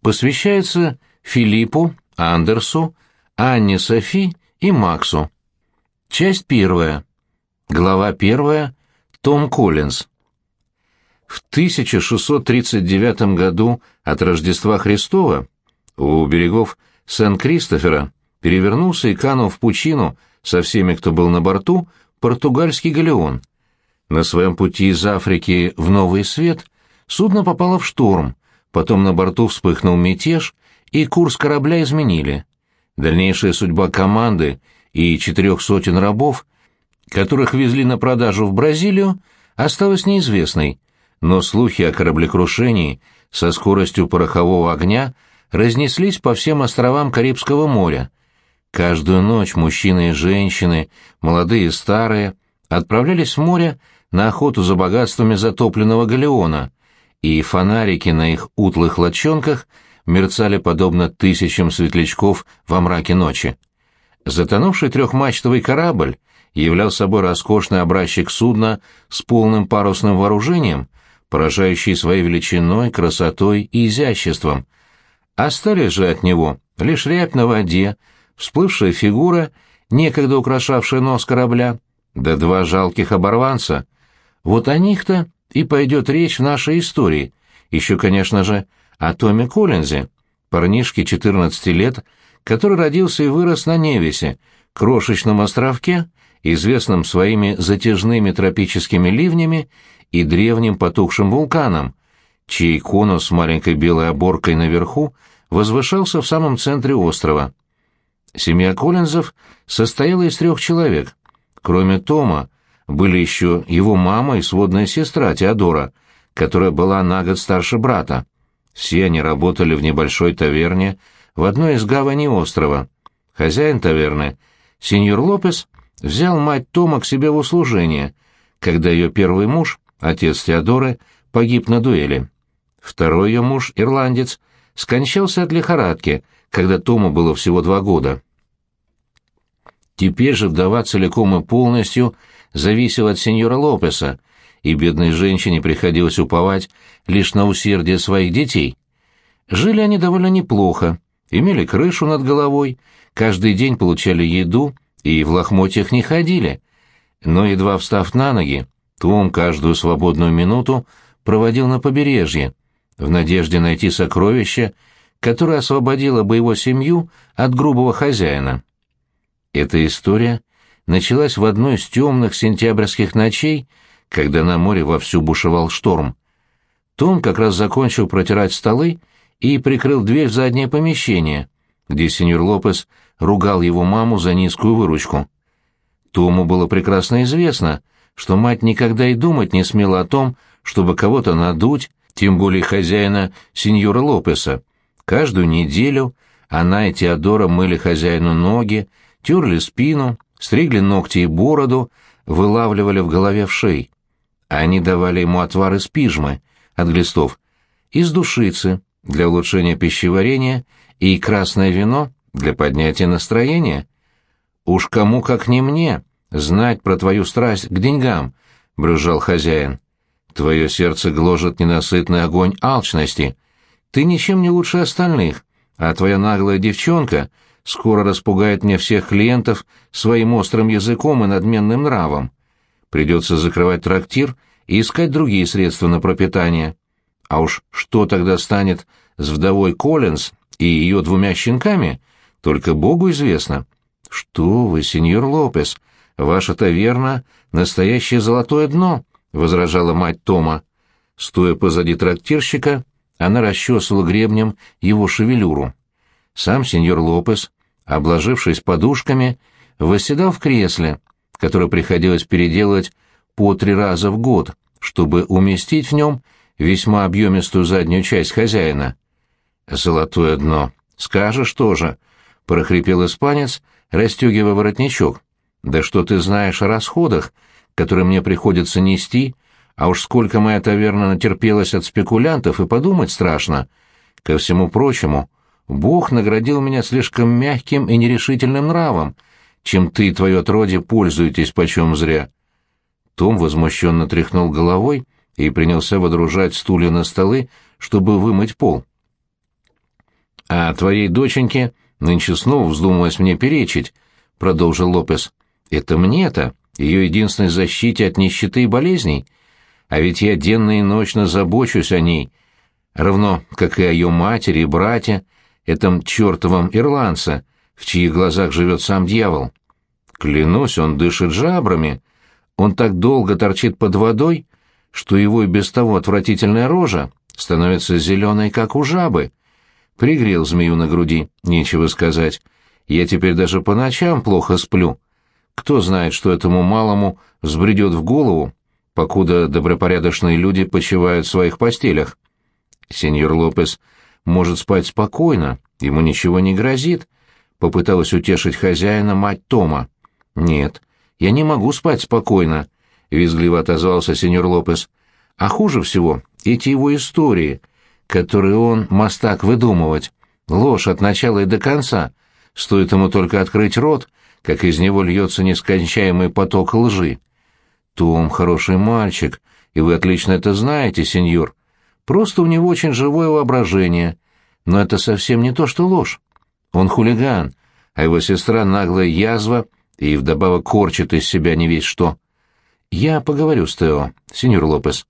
посвящается Филиппу, Андерсу, Анне Софи и Максу. Часть первая. Глава первая. Том Коллинз. В 1639 году от Рождества Христова у берегов Сен-Кристофера перевернулся и канул в пучину со всеми, кто был на борту, португальский галеон. На своем пути из Африки в Новый Свет судно попало в шторм, потом на борту вспыхнул мятеж, и курс корабля изменили. Дальнейшая судьба команды и четырех сотен рабов, которых везли на продажу в Бразилию, осталась неизвестной, но слухи о кораблекрушении со скоростью порохового огня разнеслись по всем островам Карибского моря. Каждую ночь мужчины и женщины, молодые и старые, отправлялись в море на охоту за богатствами затопленного галеона, и фонарики на их утлых лодчонках мерцали подобно тысячам светлячков во мраке ночи. Затонувший трехмачтовый корабль являл собой роскошный образчик судна с полным парусным вооружением, поражающий своей величиной, красотой и изяществом. Остались же от него лишь рябь на воде, всплывшая фигура, некогда украшавшая нос корабля, да два жалких оборванца. Вот о них-то и пойдет речь в нашей истории. Еще, конечно же, о Томе Коллинзе, парнишке 14 лет, который родился и вырос на Невисе, крошечном островке, известном своими затяжными тропическими ливнями и древним потухшим вулканом, чей конус с маленькой белой оборкой наверху возвышался в самом центре острова. Семья Коллинзов состояла из трех человек. Кроме Тома, были еще его мама и сводная сестра Теодора, которая была на год старше брата. Все они работали в небольшой таверне в одной из гаваней острова. Хозяин таверны, сеньор Лопес, взял мать Тома к себе в услужение, когда ее первый муж, отец Теодоры, погиб на дуэли. Второй ее муж, ирландец, скончался от лихорадки, когда Тому было всего два года. Теперь же вдова целиком и полностью зависела от сеньора Лопеса, и бедной женщине приходилось уповать лишь на усердие своих детей. Жили они довольно неплохо, имели крышу над головой, каждый день получали еду и в лохмотьях не ходили. Но, едва встав на ноги, Том каждую свободную минуту проводил на побережье, в надежде найти сокровище, которое освободило бы его семью от грубого хозяина. Эта история началась в одной из темных сентябрьских ночей, когда на море вовсю бушевал шторм. Том как раз закончил протирать столы и прикрыл дверь в заднее помещение, где сеньор Лопес ругал его маму за низкую выручку. Тому было прекрасно известно, что мать никогда и думать не смела о том, чтобы кого-то надуть, тем более хозяина сеньора Лопеса. Каждую неделю она и Теодора мыли хозяину ноги, терли спину, стригли ногти и бороду, вылавливали в голове вшей. Они давали ему отвар из пижмы, от глистов, из душицы, для улучшения пищеварения, и красное вино для поднятия настроения. «Уж кому, как не мне, знать про твою страсть к деньгам», — брюзжал хозяин. «Твое сердце гложет ненасытный огонь алчности. Ты ничем не лучше остальных, а твоя наглая девчонка скоро распугает мне всех клиентов своим острым языком и надменным нравом. Придется закрывать трактир и искать другие средства на пропитание. А уж что тогда станет с вдовой Коллинз и ее двумя щенками, только Богу известно. Что вы, сеньор Лопес, ваша таверна — настоящее золотое дно, — возражала мать Тома. Стоя позади трактирщика, она расчесывала гребнем его шевелюру. Сам сеньор Лопес, обложившись подушками, восседал в кресле, которое приходилось переделывать по три раза в год, чтобы уместить в нем весьма объемистую заднюю часть хозяина. «Золотое дно. Скажешь тоже», — прохрипел испанец, расстегивая воротничок. «Да что ты знаешь о расходах, которые мне приходится нести, а уж сколько моя таверна натерпелась от спекулянтов, и подумать страшно. Ко всему прочему, Бог наградил меня слишком мягким и нерешительным нравом, чем ты и твое отродье пользуетесь почем зря». Том возмущенно тряхнул головой и принялся водружать стулья на столы, чтобы вымыть пол. «А твоей доченьке нынче снова вздумалось мне перечить», — продолжил Лопес. «Это мне-то, ее единственной защите от нищеты и болезней. А ведь я денно и ночно забочусь о ней, равно как и о ее матери и брате, этом чертовом ирландце, в чьих глазах живет сам дьявол. Клянусь, он дышит жабрами. Он так долго торчит под водой, что его и без того отвратительная рожа становится зеленой, как у жабы. Пригрел змею на груди, нечего сказать. Я теперь даже по ночам плохо сплю. Кто знает, что этому малому взбредет в голову, покуда добропорядочные люди почивают в своих постелях. Сеньор Лопес может спать спокойно, ему ничего не грозит, попыталась утешить хозяина мать Тома. Нет, я не могу спать спокойно, визгливо отозвался сеньор Лопес. А хуже всего эти его истории, которые он мастак выдумывать. Ложь от начала и до конца. Стоит ему только открыть рот, как из него льется нескончаемый поток лжи. Том хороший мальчик, и вы отлично это знаете, сеньор. Просто у него очень живое воображение. Но это совсем не то, что ложь. Он хулиган, а его сестра наглая язва и вдобавок корчит из себя не весь что. Я поговорю с Тео, сеньор Лопес.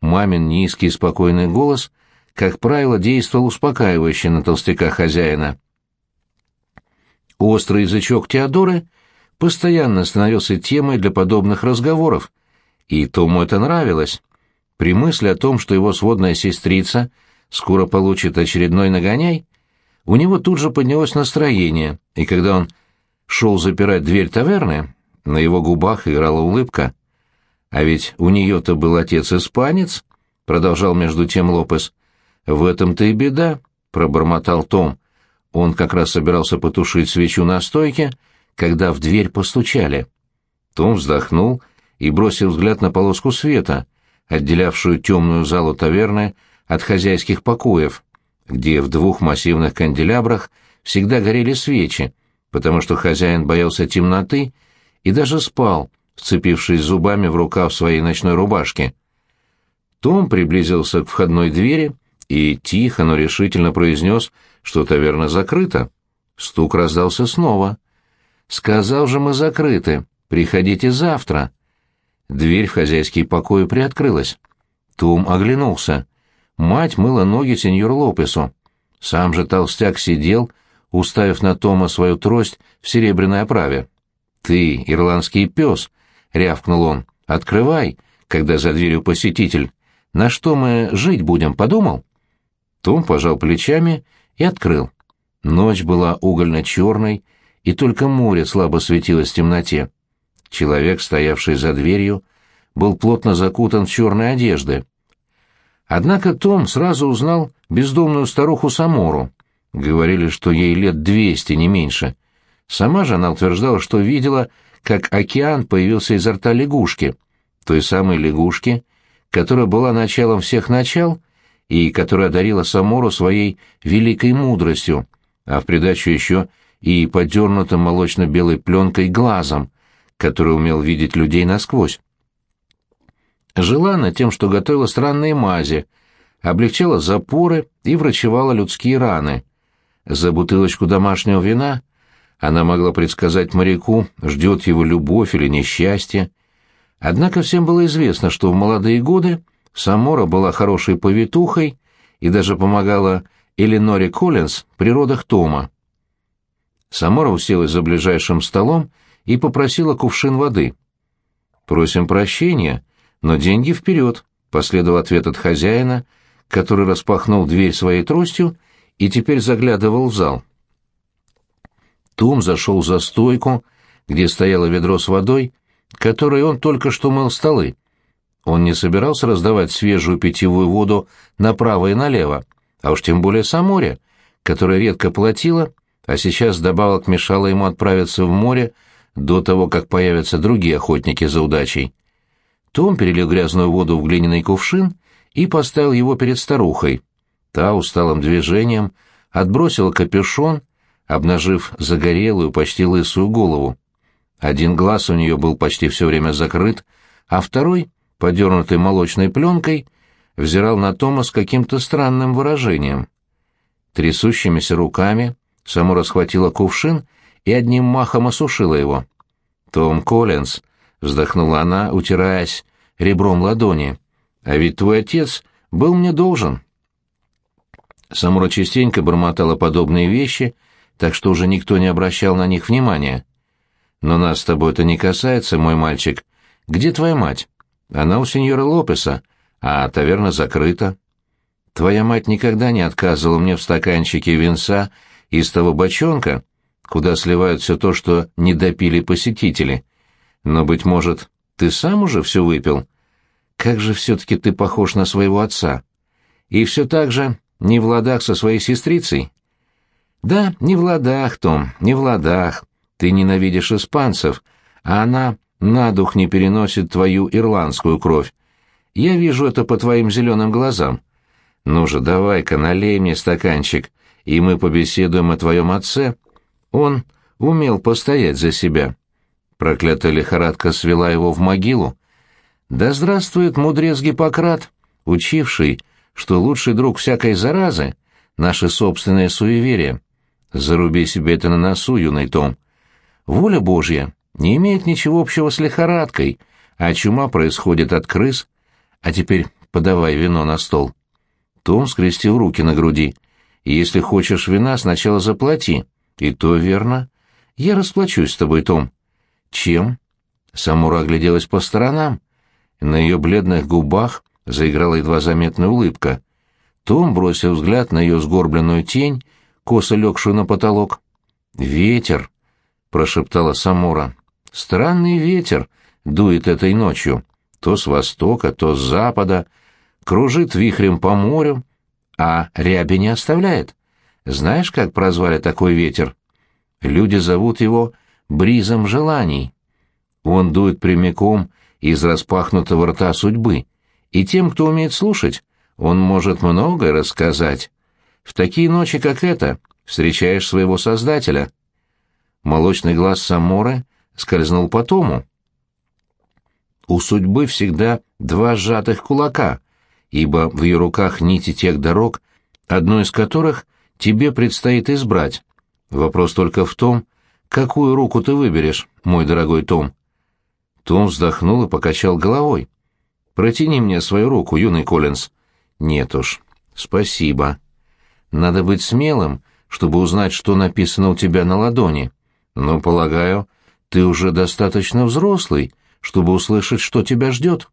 Мамин низкий спокойный голос, как правило, действовал успокаивающе на толстяка хозяина. Острый язычок Теодоры постоянно становился темой для подобных разговоров, и Тому это нравилось. При мысли о том, что его сводная сестрица скоро получит очередной нагоняй, у него тут же поднялось настроение, и когда он шел запирать дверь таверны, на его губах играла улыбка. «А ведь у нее-то был отец-испанец», — продолжал между тем Лопес. «В этом-то и беда», — пробормотал Том. Он как раз собирался потушить свечу на стойке, когда в дверь постучали. Том вздохнул и бросил взгляд на полоску света, отделявшую темную залу таверны от хозяйских покоев, где в двух массивных канделябрах всегда горели свечи, потому что хозяин боялся темноты и даже спал, вцепившись зубами в рукав своей ночной рубашки. Том приблизился к входной двери и тихо, но решительно произнес, что таверна закрыта. Стук раздался снова. «Сказал же мы закрыты. Приходите завтра». Дверь в хозяйский покой приоткрылась. Том оглянулся. Мать мыла ноги сеньор Лопесу. Сам же толстяк сидел, уставив на Тома свою трость в серебряной оправе. «Ты, ирландский пес!» — рявкнул он. «Открывай, когда за дверью посетитель. На что мы жить будем, подумал?» Том пожал плечами и открыл. Ночь была угольно-черной, и только море слабо светилось в темноте. Человек, стоявший за дверью, был плотно закутан в черные одежды. Однако Том сразу узнал бездомную старуху Самору. Говорили, что ей лет двести, не меньше. Сама же она утверждала, что видела, как океан появился изо рта лягушки, той самой лягушки, которая была началом всех начал и которая одарила Самору своей великой мудростью, а в придачу еще и подернутым молочно-белой пленкой глазом, который умел видеть людей насквозь. Жила она тем, что готовила странные мази, облегчала запоры и врачевала людские раны. За бутылочку домашнего вина она могла предсказать моряку, ждет его любовь или несчастье. Однако всем было известно, что в молодые годы Самора была хорошей повитухой и даже помогала Элиноре Коллинз при родах Тома. Самора уселась за ближайшим столом и попросила кувшин воды. «Просим прощения, но деньги вперед», — последовал ответ от хозяина, который распахнул дверь своей тростью и теперь заглядывал в зал. Том зашел за стойку, где стояло ведро с водой, которой он только что мыл столы. Он не собирался раздавать свежую питьевую воду направо и налево, а уж тем более Саморе, которая редко платила, а сейчас добавок мешала ему отправиться в море до того, как появятся другие охотники за удачей. Том перелил грязную воду в глиняный кувшин и поставил его перед старухой. Та усталым движением отбросила капюшон, обнажив загорелую, почти лысую голову. Один глаз у нее был почти все время закрыт, а второй, подернутый молочной пленкой, взирал на Тома с каким-то странным выражением. Трясущимися руками Самура схватила кувшин и одним махом осушила его. «Том Коллинз», — вздохнула она, утираясь ребром ладони, — «а ведь твой отец был мне должен». Самура частенько бормотала подобные вещи, так что уже никто не обращал на них внимания. «Но нас с тобой это не касается, мой мальчик. Где твоя мать? Она у сеньора Лопеса, а таверна закрыта». Твоя мать никогда не отказывала мне в стаканчике винца из того бочонка, куда сливают все то, что не допили посетители. Но, быть может, ты сам уже все выпил? Как же все-таки ты похож на своего отца? И все так же не в ладах со своей сестрицей? Да, не в ладах, Том, не в ладах. Ты ненавидишь испанцев, а она на дух не переносит твою ирландскую кровь. Я вижу это по твоим зеленым глазам. «Ну же, давай-ка, налей мне стаканчик, и мы побеседуем о твоем отце. Он умел постоять за себя». Проклятая лихорадка свела его в могилу. «Да здравствует мудрец Гиппократ, учивший, что лучший друг всякой заразы — наше собственное суеверие. Заруби себе это на носу, юный Том. Воля Божья не имеет ничего общего с лихорадкой, а чума происходит от крыс. А теперь подавай вино на стол». Том скрестил руки на груди. «Если хочешь вина, сначала заплати». «И то верно. Я расплачусь с тобой, Том». «Чем?» Самура огляделась по сторонам. На ее бледных губах заиграла едва заметная улыбка. Том бросил взгляд на ее сгорбленную тень, косо легшую на потолок. «Ветер», — прошептала Самура. «Странный ветер дует этой ночью. То с востока, то с запада, кружит вихрем по морю, а ряби не оставляет. Знаешь, как прозвали такой ветер? Люди зовут его бризом желаний. Он дует прямиком из распахнутого рта судьбы, и тем, кто умеет слушать, он может многое рассказать. В такие ночи, как эта, встречаешь своего Создателя. Молочный глаз Саморы скользнул по тому. У судьбы всегда два сжатых кулака, ибо в ее руках нити тех дорог, одну из которых тебе предстоит избрать. Вопрос только в том, какую руку ты выберешь, мой дорогой Том. Том вздохнул и покачал головой. «Протяни мне свою руку, юный Коллинз». «Нет уж, спасибо. Надо быть смелым, чтобы узнать, что написано у тебя на ладони. Но, полагаю, ты уже достаточно взрослый, чтобы услышать, что тебя ждет.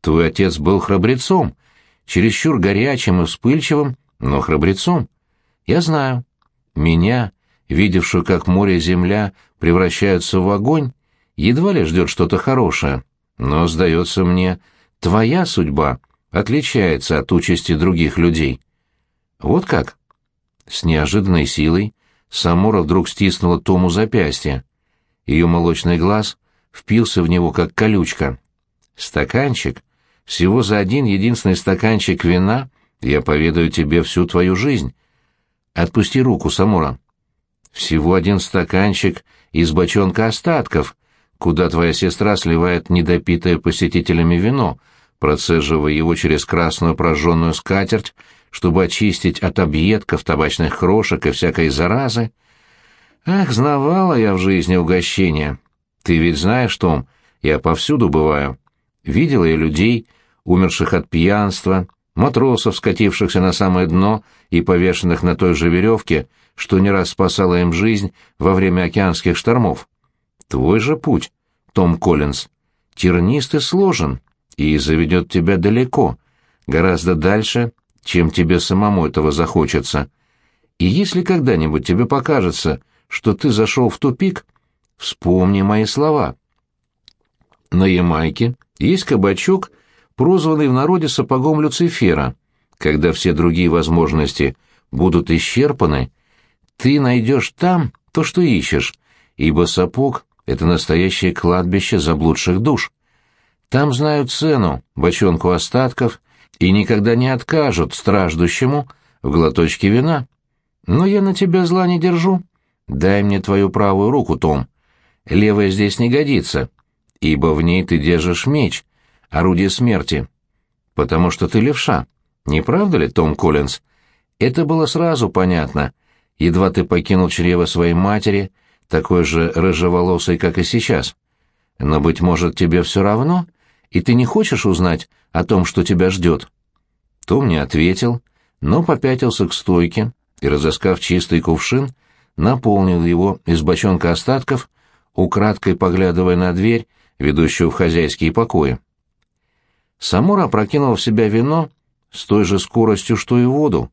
Твой отец был храбрецом, чересчур горячим и вспыльчивым, но храбрецом. Я знаю. Меня, видевшую, как море и земля превращаются в огонь, едва ли ждет что-то хорошее. Но, сдается мне, твоя судьба отличается от участи других людей. Вот как? С неожиданной силой Самора вдруг стиснула Тому запястье. Ее молочный глаз впился в него, как колючка. Стаканчик, всего за один единственный стаканчик вина я поведаю тебе всю твою жизнь. Отпусти руку, Самура. Всего один стаканчик из бочонка остатков, куда твоя сестра сливает недопитое посетителями вино, процеживая его через красную прожженную скатерть, чтобы очистить от объедков, табачных крошек и всякой заразы. Ах, знавала я в жизни угощения. Ты ведь знаешь, Том, я повсюду бываю. Видела я людей, умерших от пьянства, матросов, скатившихся на самое дно и повешенных на той же веревке, что не раз спасала им жизнь во время океанских штормов. Твой же путь, Том Коллинз, тернист и сложен, и заведет тебя далеко, гораздо дальше, чем тебе самому этого захочется. И если когда-нибудь тебе покажется, что ты зашел в тупик, вспомни мои слова. На Ямайке есть кабачок, прозванный в народе сапогом Люцифера. Когда все другие возможности будут исчерпаны, ты найдешь там то, что ищешь, ибо сапог — это настоящее кладбище заблудших душ. Там знают цену бочонку остатков и никогда не откажут страждущему в глоточке вина. Но я на тебя зла не держу. Дай мне твою правую руку, Том. Левая здесь не годится, ибо в ней ты держишь меч, орудие смерти. Потому что ты левша. Не правда ли, Том Коллинз? Это было сразу понятно. Едва ты покинул чрево своей матери, такой же рыжеволосой, как и сейчас. Но, быть может, тебе все равно, и ты не хочешь узнать о том, что тебя ждет?» Том не ответил, но попятился к стойке и, разыскав чистый кувшин, наполнил его из бочонка остатков, украдкой поглядывая на дверь, ведущую в хозяйские покои. Самура опрокинул в себя вино с той же скоростью, что и воду.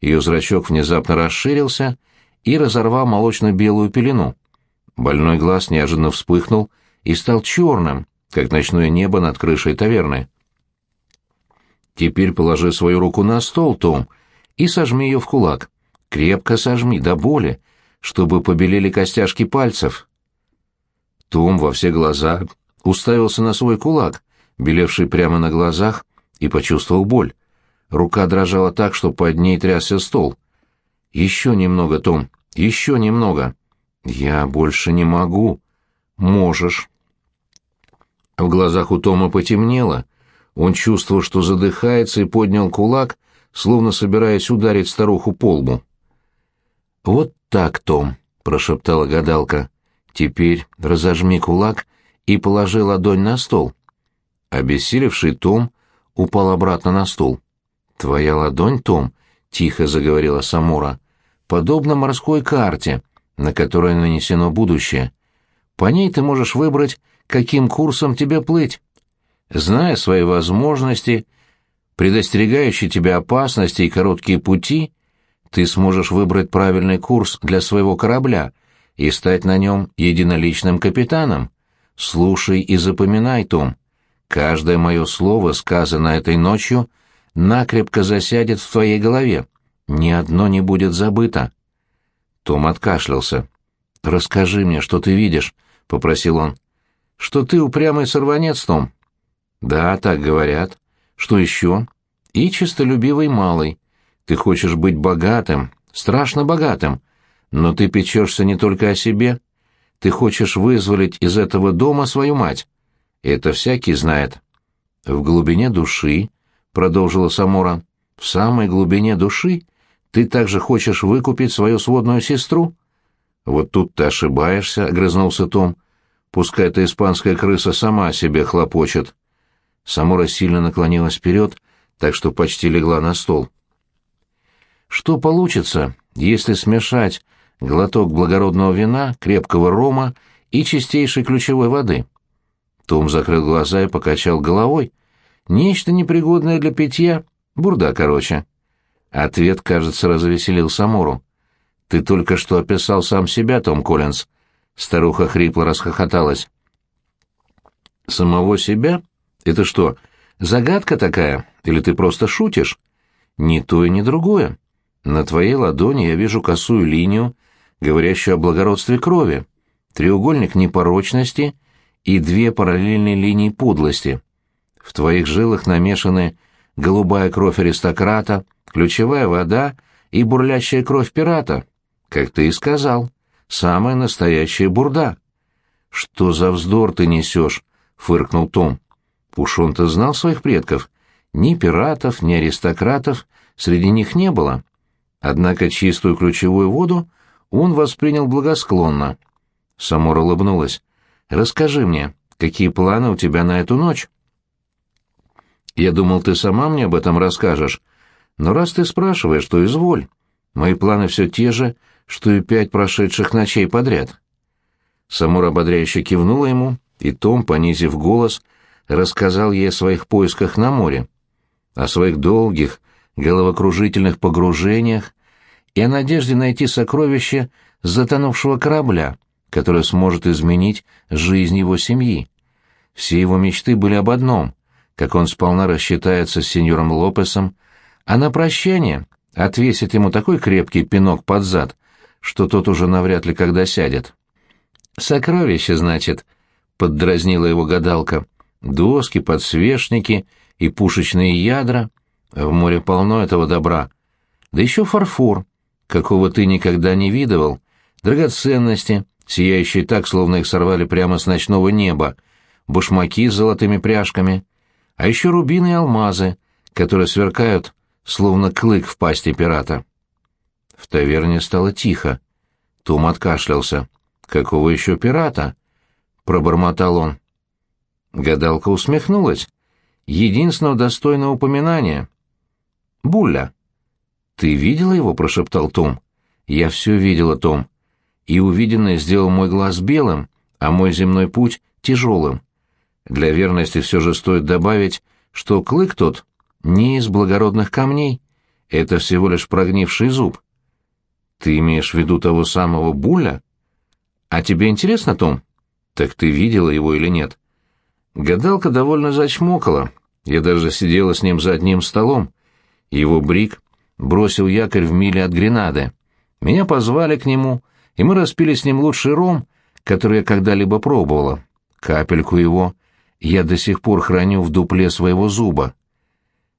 Ее зрачок внезапно расширился и разорвал молочно-белую пелену. Больной глаз неожиданно вспыхнул и стал черным, как ночное небо над крышей таверны. «Теперь положи свою руку на стол, Том, и сожми ее в кулак. Крепко сожми, до боли, чтобы побелели костяшки пальцев». Том во все глаза уставился на свой кулак, белевший прямо на глазах, и почувствовал боль. Рука дрожала так, что под ней трясся стол. «Еще немного, Том, еще немного». «Я больше не могу». «Можешь». В глазах у Тома потемнело. Он чувствовал, что задыхается, и поднял кулак, словно собираясь ударить старуху по лбу. «Вот так, Том», — прошептала гадалка. «Теперь разожми кулак и положи ладонь на стол». Обессилевший Том упал обратно на стул. «Твоя ладонь, Том», — тихо заговорила Самура, — «подобна морской карте, на которой нанесено будущее. По ней ты можешь выбрать, каким курсом тебе плыть. Зная свои возможности, предостерегающие тебя опасности и короткие пути, ты сможешь выбрать правильный курс для своего корабля и стать на нем единоличным капитаном. Слушай и запоминай, Том. Каждое мое слово, сказанное этой ночью, накрепко засядет в твоей голове. Ни одно не будет забыто. Том откашлялся. «Расскажи мне, что ты видишь», — попросил он. «Что ты упрямый сорванец, Том?» «Да, так говорят. Что еще?» «И честолюбивый малый. Ты хочешь быть богатым, страшно богатым, но ты печешься не только о себе. Ты хочешь вызволить из этого дома свою мать. Это всякий знает». «В глубине души», — продолжила Самора, — «в самой глубине души ты также хочешь выкупить свою сводную сестру?» «Вот тут ты ошибаешься», — огрызнулся Том. «Пускай эта испанская крыса сама себе хлопочет». Самора сильно наклонилась вперед, так что почти легла на стол. «Что получится, если смешать глоток благородного вина, крепкого рома и чистейшей ключевой воды?» Том закрыл глаза и покачал головой. «Нечто непригодное для питья. Бурда, короче». Ответ, кажется, развеселил Самуру. «Ты только что описал сам себя, Том Коллинз». Старуха хрипло расхохоталась. «Самого себя? Это что, загадка такая? Или ты просто шутишь?» «Ни то и ни другое. На твоей ладони я вижу косую линию, говорящую о благородстве крови, треугольник непорочности и две параллельные линии подлости. В твоих жилах намешаны голубая кровь аристократа, ключевая вода и бурлящая кровь пирата, как ты и сказал, самая настоящая бурда. Что за вздор ты несешь? фыркнул Том. Пушон-то знал своих предков. Ни пиратов, ни аристократов среди них не было. Однако чистую ключевую воду он воспринял благосклонно. Самора улыбнулась. «Расскажи мне, какие планы у тебя на эту ночь?» «Я думал, ты сама мне об этом расскажешь, но раз ты спрашиваешь, то изволь. Мои планы все те же, что и пять прошедших ночей подряд. Самур ободряюще кивнула ему, и Том, понизив голос, рассказал ей о своих поисках на море, о своих долгих, головокружительных погружениях и о надежде найти сокровище затонувшего корабля, которое сможет изменить жизнь его семьи. Все его мечты были об одном — как он сполна рассчитается с сеньором Лопесом, а на прощание отвесит ему такой крепкий пинок под зад, что тот уже навряд ли когда сядет. «Сокровище, значит», — поддразнила его гадалка. «Доски, подсвечники и пушечные ядра. В море полно этого добра. Да еще фарфор, какого ты никогда не видывал, драгоценности, сияющие так, словно их сорвали прямо с ночного неба, башмаки с золотыми пряжками, а еще рубины и алмазы, которые сверкают словно клык в пасти пирата. таверне стало тихо. Том откашлялся. «Какого еще пирата?» — пробормотал он. Гадалка усмехнулась. «Единственного достойного упоминания». «Булля». «Ты видела его?» — прошептал Том. «Я все видела, Том. И увиденное сделал мой глаз белым, а мой земной путь — тяжелым. Для верности все же стоит добавить, что клык тот не из благородных камней. Это всего лишь прогнивший зуб. Ты имеешь в виду того самого Буля? А тебе интересно, Том? Так ты видела его или нет? Гадалка довольно зачмокала. Я даже сидела с ним за одним столом. Его брик бросил якорь в миле от Гренады. Меня позвали к нему, и мы распили с ним лучший ром, который я когда-либо пробовала. Капельку его я до сих пор храню в дупле своего зуба.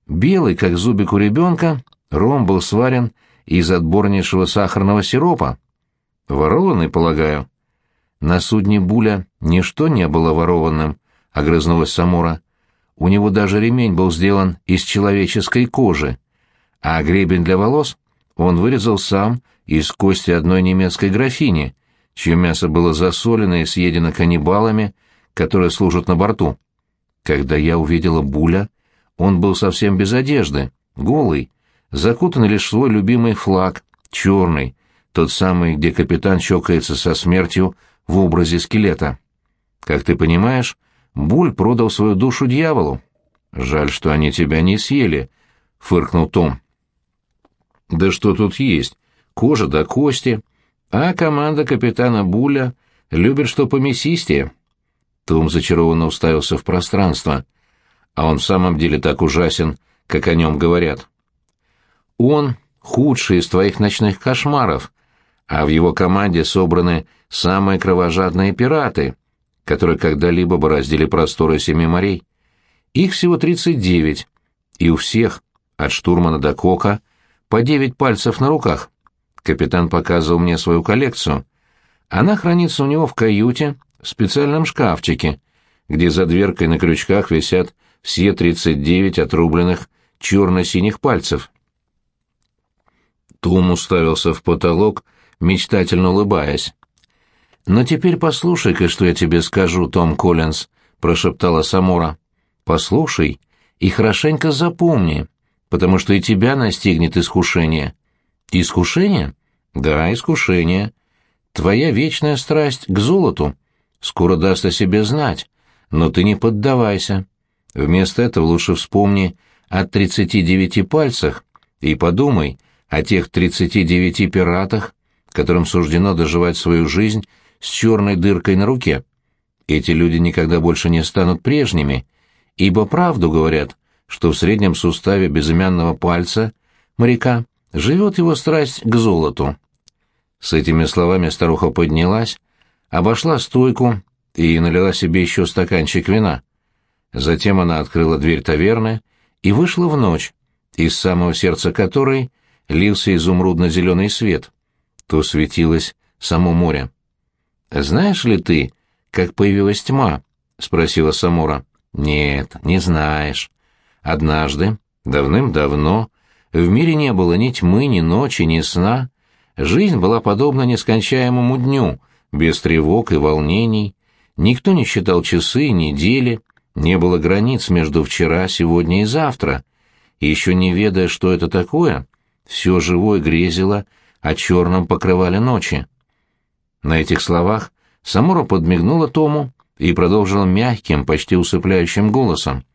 Белый, как зубик у ребенка, ром был сварен из отборнейшего сахарного сиропа. Ворованный, полагаю. На судне Буля ничто не было ворованным, — огрызнулась Самура. У него даже ремень был сделан из человеческой кожи, а гребень для волос он вырезал сам из кости одной немецкой графини, чье мясо было засолено и съедено каннибалами, которые служат на борту. Когда я увидела Буля, он был совсем без одежды, голый, закутанный лишь в свой любимый флаг, черный, тот самый, где капитан чокается со смертью в образе скелета. Как ты понимаешь, Буль продал свою душу дьяволу. Жаль, что они тебя не съели, — фыркнул Том. Да что тут есть? Кожа до кости. А команда капитана Буля любит что помесистее. Том зачарованно уставился в пространство. А он в самом деле так ужасен, как о нем говорят. Он — худший из твоих ночных кошмаров, а в его команде собраны самые кровожадные пираты, которые когда-либо бороздили просторы семи морей. Их всего 39, и у всех, от штурмана до кока, по девять пальцев на руках. Капитан показывал мне свою коллекцию. Она хранится у него в каюте, в специальном шкафчике, где за дверкой на крючках висят все 39 отрубленных черно-синих пальцев. Том уставился в потолок, мечтательно улыбаясь. «Но теперь послушай-ка, что я тебе скажу, Том Коллинз», — прошептала Самора. «Послушай и хорошенько запомни, потому что и тебя настигнет искушение». «Искушение?» «Да, искушение. Твоя вечная страсть к золоту скоро даст о себе знать, но ты не поддавайся. Вместо этого лучше вспомни о тридцати девяти пальцах и подумай — о тех 39 пиратах, которым суждено доживать свою жизнь с черной дыркой на руке. Эти люди никогда больше не станут прежними, ибо правду говорят, что в среднем суставе безымянного пальца моряка живет его страсть к золоту. С этими словами старуха поднялась, обошла стойку и налила себе еще стаканчик вина. Затем она открыла дверь таверны и вышла в ночь, из самого сердца которой лился изумрудно-зеленый свет. То светилось само море. «Знаешь ли ты, как появилась тьма?» — спросила Самура. «Нет, не знаешь. Однажды, давным-давно, в мире не было ни тьмы, ни ночи, ни сна. Жизнь была подобна нескончаемому дню, без тревог и волнений. Никто не считал часы недели, не было границ между вчера, сегодня и завтра. Еще не ведая, что это такое, все живое грезило о черном покрывале ночи. На этих словах Самура подмигнула Тому и продолжила мягким, почти усыпляющим голосом.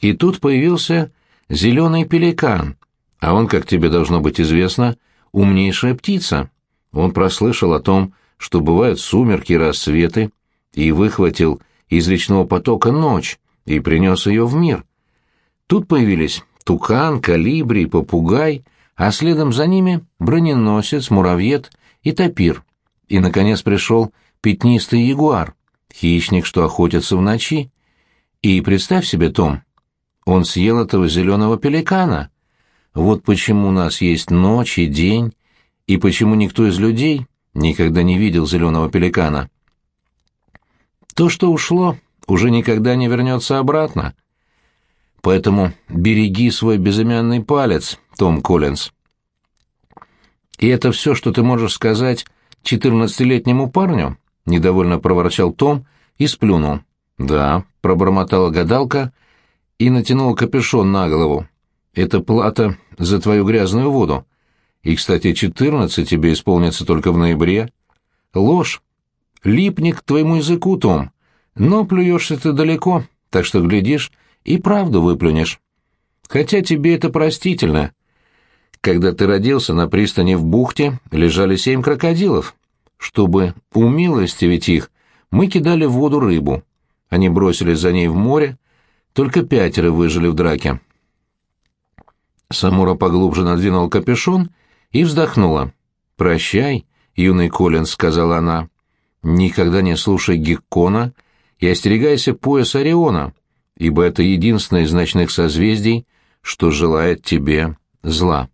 И тут появился зеленый пеликан, а он, как тебе должно быть известно, умнейшая птица. Он прослышал о том, что бывают сумерки и рассветы, и выхватил из речного потока ночь и принес ее в мир. Тут появились тукан, калибри, попугай, а следом за ними броненосец, муравьед и топир. И, наконец, пришел пятнистый ягуар, хищник, что охотится в ночи. И представь себе, Том, он съел этого зеленого пеликана. Вот почему у нас есть ночь и день, и почему никто из людей никогда не видел зеленого пеликана. То, что ушло, уже никогда не вернется обратно. Поэтому береги свой безымянный палец, Том Коллинз. «И это все, что ты можешь сказать четырнадцатилетнему парню?» — недовольно проворчал Том и сплюнул. «Да», — пробормотала гадалка и натянула капюшон на голову. «Это плата за твою грязную воду. И, кстати, четырнадцать тебе исполнится только в ноябре. Ложь. Липни к твоему языку, Том. Но плюешься ты далеко, так что, глядишь, и правду выплюнешь. Хотя тебе это простительно. Когда ты родился, на пристани в бухте лежали семь крокодилов. Чтобы умилостивить их, мы кидали в воду рыбу. Они бросились за ней в море, только пятеро выжили в драке. Самура поглубже надвинул капюшон и вздохнула. «Прощай, юный Коллинз», — сказала она. «Никогда не слушай Геккона и остерегайся пояса Ориона, ибо это единственное из ночных созвездий, что желает тебе зла».